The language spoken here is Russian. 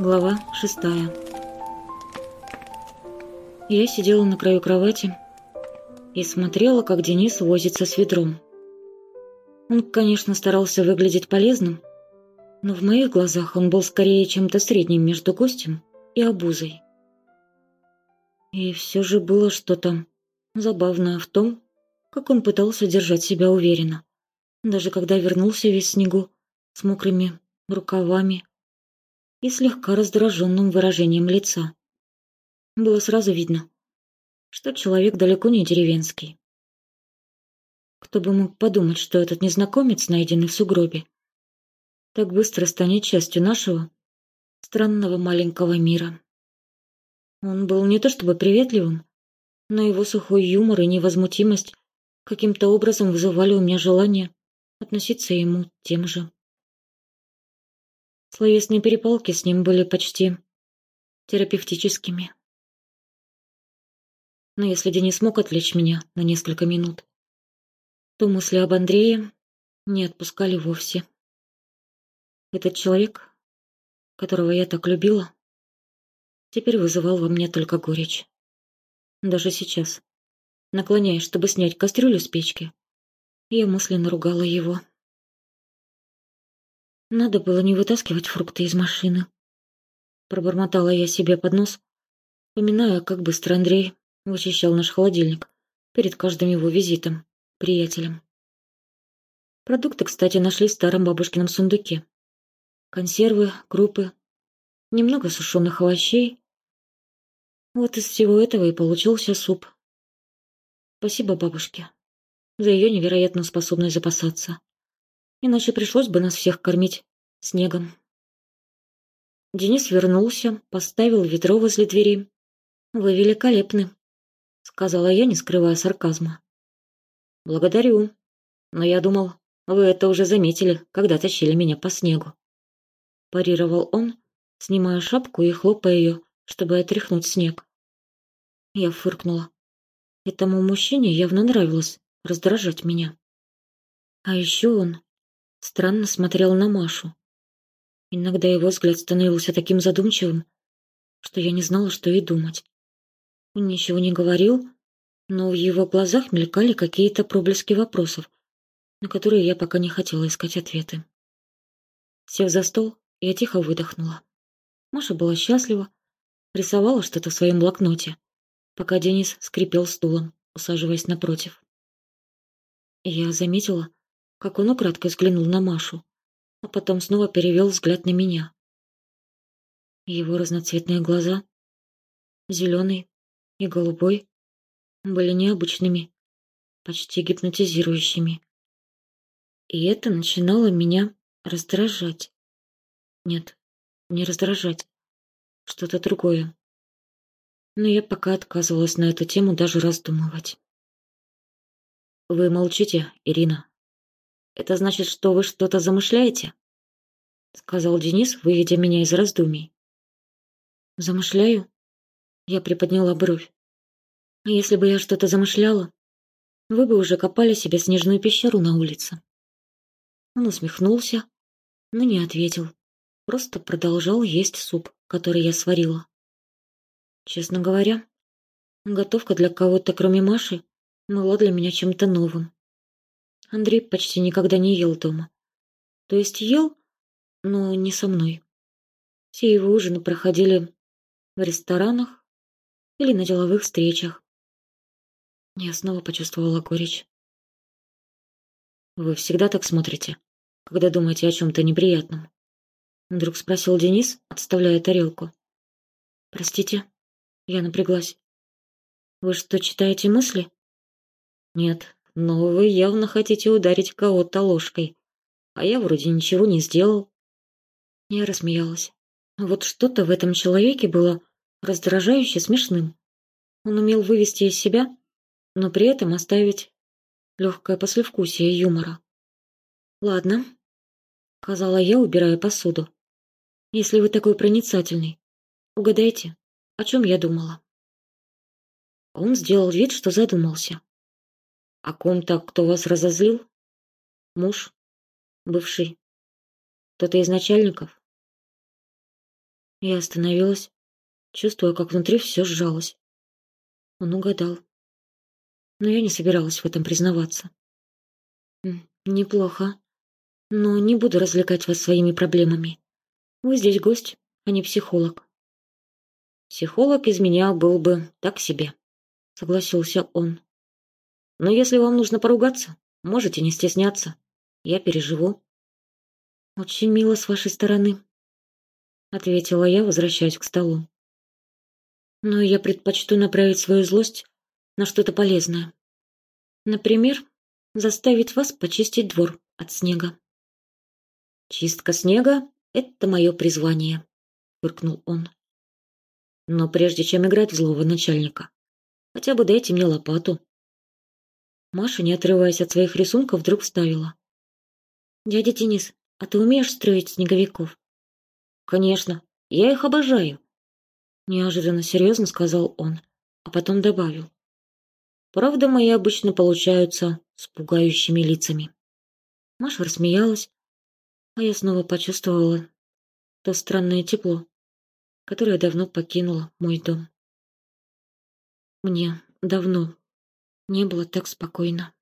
Глава шестая. Я сидела на краю кровати и смотрела, как Денис возится с ведром. Он, конечно, старался выглядеть полезным, но в моих глазах он был скорее чем-то средним между гостем и обузой. И все же было что-то забавное в том, как он пытался держать себя уверенно, даже когда вернулся весь снегу с мокрыми рукавами и слегка раздраженным выражением лица. Было сразу видно, что человек далеко не деревенский. Кто бы мог подумать, что этот незнакомец, найденный в сугробе, так быстро станет частью нашего странного маленького мира. Он был не то чтобы приветливым, но его сухой юмор и невозмутимость каким-то образом вызывали у меня желание относиться ему тем же. Словесные перепалки с ним были почти терапевтическими. Но если Денис смог отвлечь меня на несколько минут, то мысли об Андрее не отпускали вовсе. Этот человек, которого я так любила, теперь вызывал во мне только горечь. Даже сейчас, наклоняясь, чтобы снять кастрюлю с печки, я мысленно ругала его. Надо было не вытаскивать фрукты из машины. Пробормотала я себе под нос, поминая, как быстро Андрей вычищал наш холодильник перед каждым его визитом, приятелем. Продукты, кстати, нашли в старом бабушкином сундуке. Консервы, крупы, немного сушеных овощей. Вот из всего этого и получился суп. Спасибо бабушке за ее невероятную способность запасаться иначе пришлось бы нас всех кормить снегом. Денис вернулся, поставил ведро возле двери. «Вы великолепны», — сказала я, не скрывая сарказма. «Благодарю. Но я думал, вы это уже заметили, когда тащили меня по снегу». Парировал он, снимая шапку и хлопая ее, чтобы отряхнуть снег. Я фыркнула. Этому мужчине явно нравилось раздражать меня. А еще он странно смотрел на Машу. Иногда его взгляд становился таким задумчивым, что я не знала, что и думать. Он ничего не говорил, но в его глазах мелькали какие-то проблески вопросов, на которые я пока не хотела искать ответы. Сев за стол, я тихо выдохнула. Маша была счастлива, рисовала что-то в своем блокноте, пока Денис скрипел стулом, усаживаясь напротив. Я заметила, как он украдкой взглянул на Машу, а потом снова перевел взгляд на меня. Его разноцветные глаза, зеленый и голубой, были необычными, почти гипнотизирующими. И это начинало меня раздражать. Нет, не раздражать, что-то другое. Но я пока отказывалась на эту тему даже раздумывать. «Вы молчите, Ирина», это значит, что вы что-то замышляете?» Сказал Денис, выведя меня из раздумий. «Замышляю?» Я приподняла бровь. «А если бы я что-то замышляла, вы бы уже копали себе снежную пещеру на улице». Он усмехнулся, но не ответил. Просто продолжал есть суп, который я сварила. Честно говоря, готовка для кого-то, кроме Маши, была для меня чем-то новым. Андрей почти никогда не ел дома. То есть ел, но не со мной. Все его ужины проходили в ресторанах или на деловых встречах. Я снова почувствовала горечь. «Вы всегда так смотрите, когда думаете о чем-то неприятном?» Вдруг спросил Денис, отставляя тарелку. «Простите?» Я напряглась. «Вы что, читаете мысли?» «Нет, но вы явно хотите ударить кого-то ложкой. А я вроде ничего не сделал. Я рассмеялась. Вот что-то в этом человеке было раздражающе смешным. Он умел вывести из себя, но при этом оставить легкое послевкусие юмора. «Ладно», — сказала я, убирая посуду. «Если вы такой проницательный, угадайте, о чем я думала». Он сделал вид, что задумался. О ком-то, кто вас разозлил? Муж? Бывший? Кто-то из начальников? Я остановилась, чувствуя, как внутри все сжалось. Он угадал. Но я не собиралась в этом признаваться. «Неплохо. Но не буду развлекать вас своими проблемами. Вы здесь гость, а не психолог». «Психолог из меня был бы так себе», — согласился он. «Но если вам нужно поругаться, можете не стесняться. Я переживу». «Очень мило с вашей стороны», — ответила я, возвращаясь к столу. «Но я предпочту направить свою злость на что-то полезное. Например, заставить вас почистить двор от снега». «Чистка снега — это мое призвание», — фыркнул он. «Но прежде чем играть в злого начальника, хотя бы дайте мне лопату». Маша, не отрываясь от своих рисунков, вдруг вставила. «Дядя Денис, а ты умеешь строить снеговиков?» «Конечно, я их обожаю», — неожиданно серьезно сказал он, а потом добавил. «Правда, мои обычно получаются с пугающими лицами». Маша рассмеялась, а я снова почувствовала то странное тепло, которое давно покинуло мой дом. Мне давно не было так спокойно.